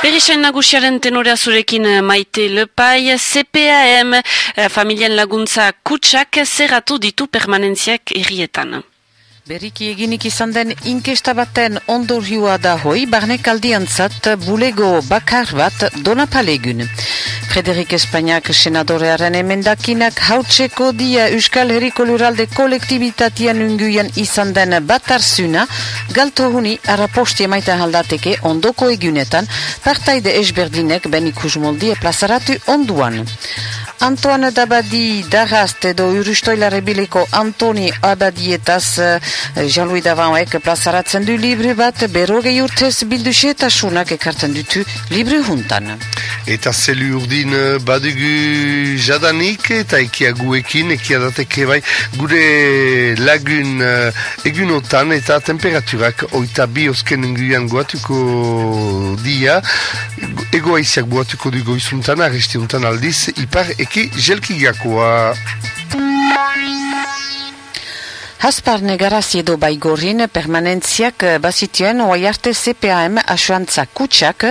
Berrixen nagusiaren tenorea zurekin eh, maite lepai, CPAM, eh, familien laguntza kutsak, zerratu ditu permanentziak errietan. Beriki eginik izan den inkesta baten ondorioa da hoi, barnek aldiantzat bulego bakar bat donapalegun. Frederik Espainiak senadorearen emendakinak hautseko dia Euskal Herriko Luralde kolektibitatian unguian izan den batarzuna, galto huni araposti emaita haldateke ondoko egunetan, partaide esberdinek ben ikusmoldi plazaratu onduan. Antoine Dabadi Darast edo Urustoilare bileko Antoni Abadietaz eh, Jean-Louis Davanek plazaratzen du libre bat berrogei urtez bildusetasunak ekartzen dutu libre juntan. Eta zelu urdin eh, badugu jadanik eta ekiaguekin, ekiadateke bai gure lagun uh, egunotan eta temperaturak oita bi osken guatuko dia egoa iziak guatuko dugu izuntan, arresti untan aldiz, ipar eki jelkigakoa. Hasparne garazi edo baigorin permanentziak eh, bazituen oai arte CPAM asuantza kutsak,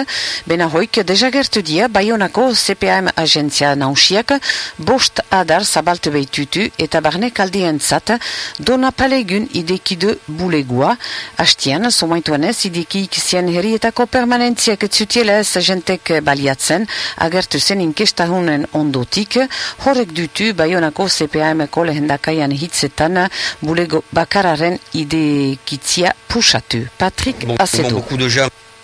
bena hoik dejagertu dia Bayonako CPAM agentzia nausiak bost adar zabaltu behitutu eta barne kaldientzat dona palegun idekidu bulegua. Hastian, somaituan ez ideki ikizien herrietako permanentziak zutiela ez agentek baliatzen agertu zen inkestahunen ondotik, horrek dutu Bayonako CPAM kolehendakaian hitzetan bulegua bakararen. Patrick bon, de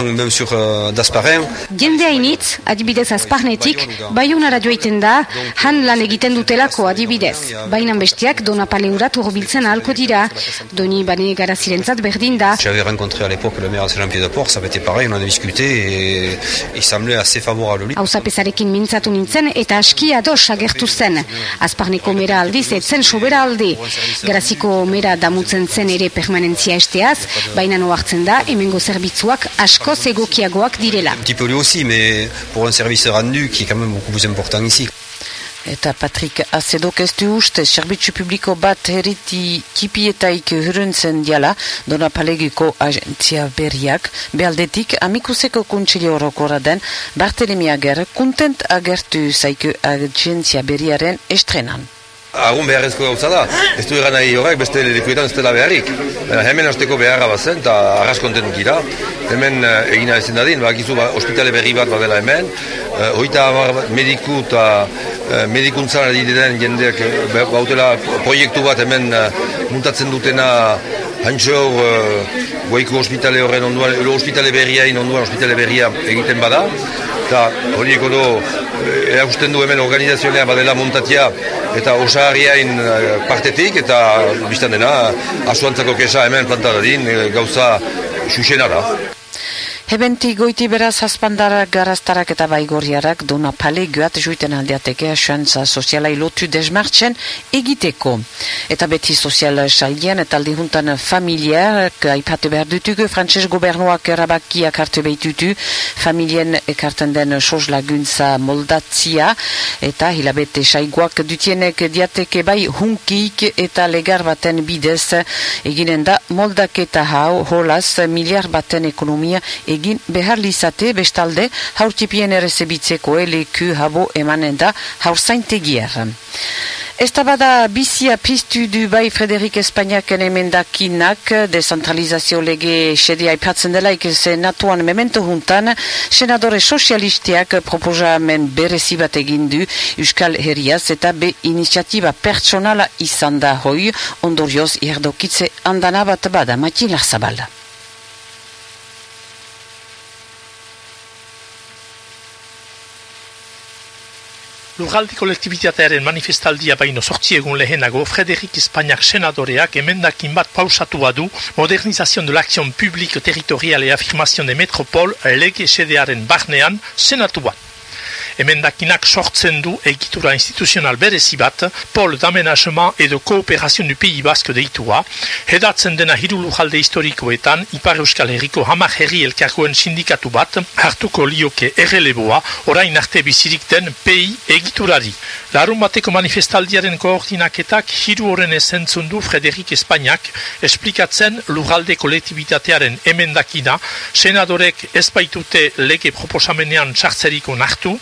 même sur uh, Dasparen. Jende hainitz, adibidez azparnetik, baiunara joiten da, han lan egiten dutelako adibidez. Bainan bestiak dona paleurat urbiltzen ahalko dira, doni bane garazirentzat berdin da. J'avais rencontré à l'époque le maire de Jean-Pierre de Port, ça été pareil, on a discuté et il semblait assez favorable. Hauza mintzatu nintzen eta aski ados agertu zen. Azparneko mera aldiz, etzen sobera aldi. Garaziko mera damutzen zen ere permanentzia esteaz, baina noartzen da, hemengo zerbitzuak asko askoz egokiagoak direla. Un petit peu lui aussi, mais pour un service rendu qui est quand même beaucoup plus important ici. Eta Patrick Azedok ez du uste, serbitzu publiko bat heriti kipietaik huruntzen diala, dona palegiko agentzia berriak, behaldetik amikuseko kuntsili horokora den, Bartelemi Ager, kontent agertu zaiku agentzia berriaren estrenan. Agun beharrezko gauza da, ez du egan nahi horrek beste lekuetan ez dela beharrik. Hemen hasteko beharra bat zen, eta arras kontentu gira. Hemen uh, egina ezin dadin, bakizu ba, ospitale berri bat badela hemen. Uh, Hoita mediku eta uh, medikuntzan den jendeak bautela proiektu bat hemen uh, muntatzen dutena Hantxo uh, goiko ospitale horren onduan, ospitale berriain onduan ospitale berria egiten bada. Eta horieko do, erakusten du hemen organizazionea badela montatia eta osaharriain eh, partetik eta biztan dena asuantzako kesa hemen plantadadin eh, gauza xuxena da. Hebenti goiti beraz azpandara garaztarak eta baigorriarak dona pale goat juiten aldeateke asuantza soziala ilotu desmartzen egiteko. Eta beti sozial salien eta aldi juntan familiak aipatu behar dutugu, frantses gobernuak erabakiak hartu behitutu, familien ekarten den sos laguntza moldatzia eta hilabete saiguak dutienek diateke bai hunkik eta legar baten bidez eginen da moldaketa hau holaz miliar baten ekonomia egin behar lizate bestalde haurtipien ere zebitzeko eleku habo emanen da haurzaintegier. Ez bada bizia piztu du bai Frederik Espainiaken emendakinak decentralizazio lege sedea ipatzen dela senatuan memento juntan senadore sozialistiak proposamen berezi bat egin Euskal Herriaz eta be iniziatiba pertsonala izan da hoi ondorioz ierdokitze andana bat bada Matin Larzabalda. Lurraldi kolektibitatearen manifestaldia baino sortzi egun lehenago, Frederik Espainiak senadoreak emendakin bat pausatu badu modernizazion de l'akzion publik territorial e afirmazion de metropol lege sedearen barnean senatuan. Emendakinak sortzen du egitura instituzional berezi bat, pol d'amenajema edo kooperazion du Pays Basque deitua, hedatzen dena hiru lujalde historikoetan, Ipar Euskal Herriko hamak herri elkargoen sindikatu bat, hartuko lioke erreleboa, orain arte bizirik den PI egiturari. Larun bateko manifestaldiaren koordinaketak hiru horren esentzun du Frederik Espainiak, esplikatzen lujalde kolektibitatearen emendakina, senadorek ez baitute lege proposamenean txartzeriko nartu,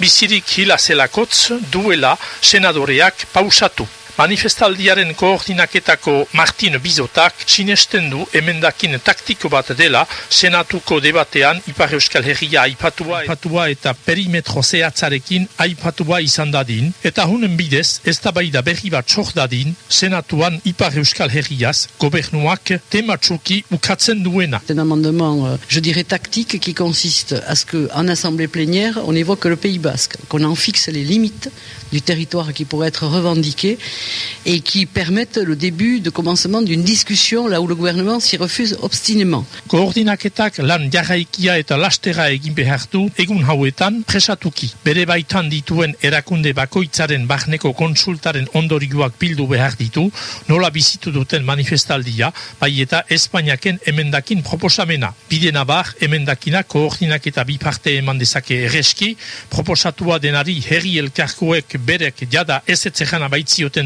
bizirik hila zelakotz duela senadoreak pausatu. Manifestaldiaren koordinaketako Martin Bizotak sinesten du emendakin taktiko bat dela senatuko debatean Ipar Euskal Herria aipatua, aipatua eta perimetro zehatzarekin aipatua izan dadin eta hunen bidez ez da bai da berri bat txok dadin senatuan Ipar Euskal Herriaz gobernuak tematsuki ukatzen duena. C'est un amendement, euh, je dirais, tactique qui consiste à ce qu'en assemblée plénière, on évoque le Pays Basque, qu'on en fixe les limites du territoire qui pourrait être revendiqué et qui permettent le début de commencement d'une discussion là où le gouvernement s'y refuse obstinément.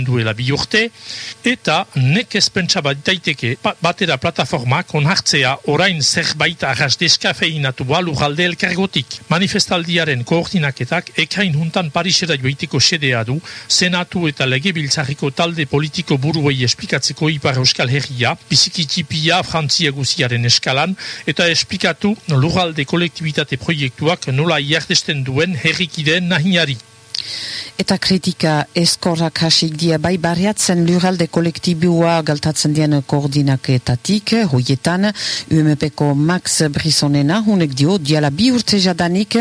Duela bi urte, eta nekez pentsa bat daiteke batera plataformak onartzea orain zerbait arras deskafeinatu lujalde elkargotik. Manifestaldiaren koordinaketak ekain juntan Parisera joiteko sedea du, senatu eta legebiltzarriko talde politiko buruei esplikatzeko ipar euskal herria, bizikitipia frantzia guziaren eskalan, eta esplikatu lujalde kolektibitate proiektuak nola iardesten duen herrikideen nahinari. Eta kritika eskorrak hasik dia bai barriatzen luralde kolektibua galtatzen dien koordinaketatik, hoietan UMPko Max Brisonena, hunek dio, diala bi urte jadanik,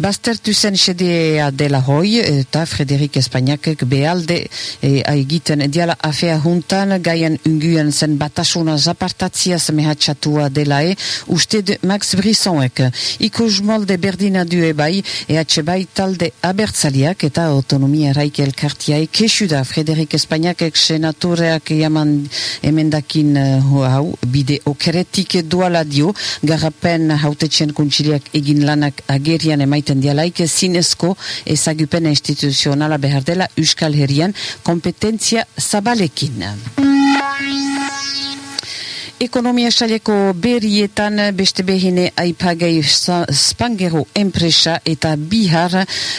baztertu zen sedea dela hoi, eta Frederik Espainiakek behalde e, aigiten diala afea juntan, gaien unguen zen batasuna zapartatzia mehatxatua dela e, uste de Max Brisonek, ikus molde berdina due bai, ehatxe bai talde abertzaliak eta autonomia raik elkartiai kesu da Frederik Espainiak senatureak jaman emendakin uh, hau bide okeretik duala dio garrapen hautetxen kuntsiliak egin lanak agerian emaiten dialaik zinezko ezagupen instituzionala behar dela Euskal Herrian kompetentzia zabalekin. Ekonomia saleko berrietan beste behine aipagei spangero enpresa eta bihar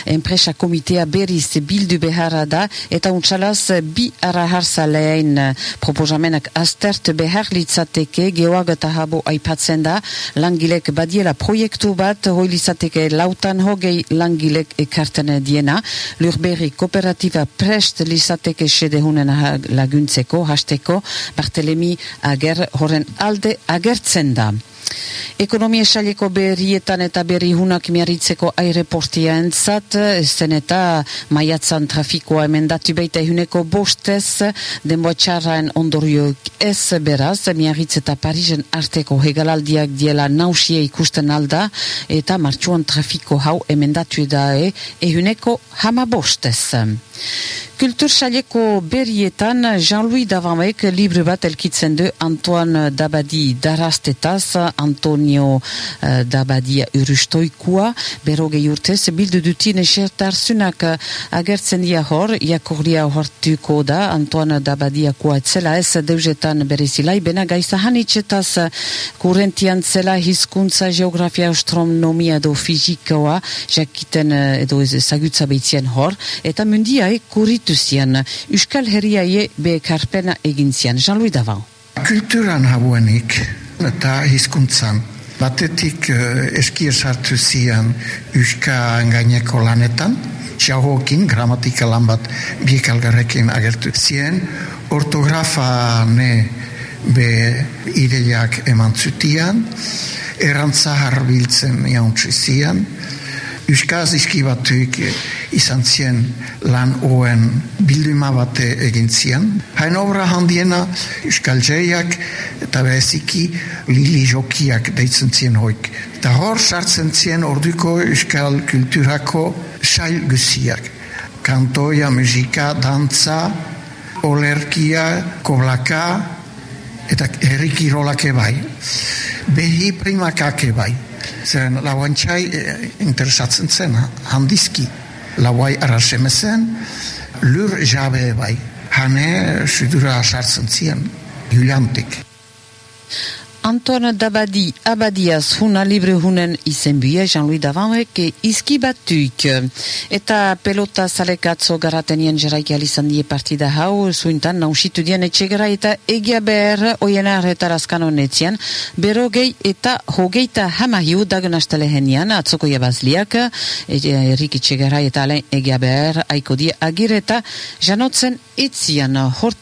enpresa komitea berriz bildu beharra da eta untsalaz bi araharza lehen proposamenak astert behar litzateke geoag eta habo aipatzen da. Langilek badiela proiektu bat hoi litzateke lautan hogei langilek ekarten diena. Lurberri kooperatiba prest litzateke sedehunen laguntzeko hasteko. Bartelemi Ager horren alde agertzen da. Ekonomia esaleko berrietan eta berri hunak miarritzeko aireportia entzat, zen eta maiatzan trafikoa emendatu baita ehuneko bostez, denboa txarraen ondorioak ez beraz, miarritz eta Parisen arteko hegalaldiak diela nausia ikusten alda, eta martxuan trafiko hau emendatu da e, ehuneko hama bostez. Kultur saleko berrietan Jean-Louis Davamek libre bat elkitzen du Antoine Dabadi darastetaz, Antonio uh, Dabadia urustoikua, berogei urtez, bildu dutin esertarzunak agertzen dia hor, jakorria hortuko da, Antoine Dabadia kua etzela ez deuzetan berezilai, bena gaisa hanitzetaz kurentian zela hizkuntza geografia astronomia edo fizikoa, jakiten edo ezagutza behitzien hor, eta mundiai kurit zian, Euskal Herriaie bekarpena egin zian. Jean-Louis Davan. Kulturan habuenik eta hizkuntzan batetik uh, eskier sartu zian Euska gaineko lanetan, txahokin, gramatika lan bat biek algarrekin agertu zien, ortografa ne be ideiak eman zutian, erantza harbiltzen jauntzi zian, Euskaz izkibatuik izan zien lan oen bilduma bate egin zien. Hain obra handiena Euskal Jaiak eta beziki Lili Jokiak deitzen zien hoik. Eta hor sartzen zien orduko Euskal kulturako sail guziak. Kantoia, musika, dantza, olerkia, koblaka eta herrikirolake bai. Behi primakake bai. Zeren lauantxai e, interesatzen zen handizki. Lauai arrasemezen, lur jabe bai. Hane sudura sartzen zien, juliantik. Antoine Dabadi Abadiaz huna libre hunen izenbia Jean-Louis Davanrek izki batuik. Eta pelota zalekatzo garatenien jaraiki alizan die partida hau, zuintan nausitu dien etxegara eta egia behar oiena retarazkan honetzian, bero gehi eta hogeita hamahiu dagen astelehenian atzoko jabazliak, errik etxegara eta alen egia behar aiko die agir eta janotzen etzian hort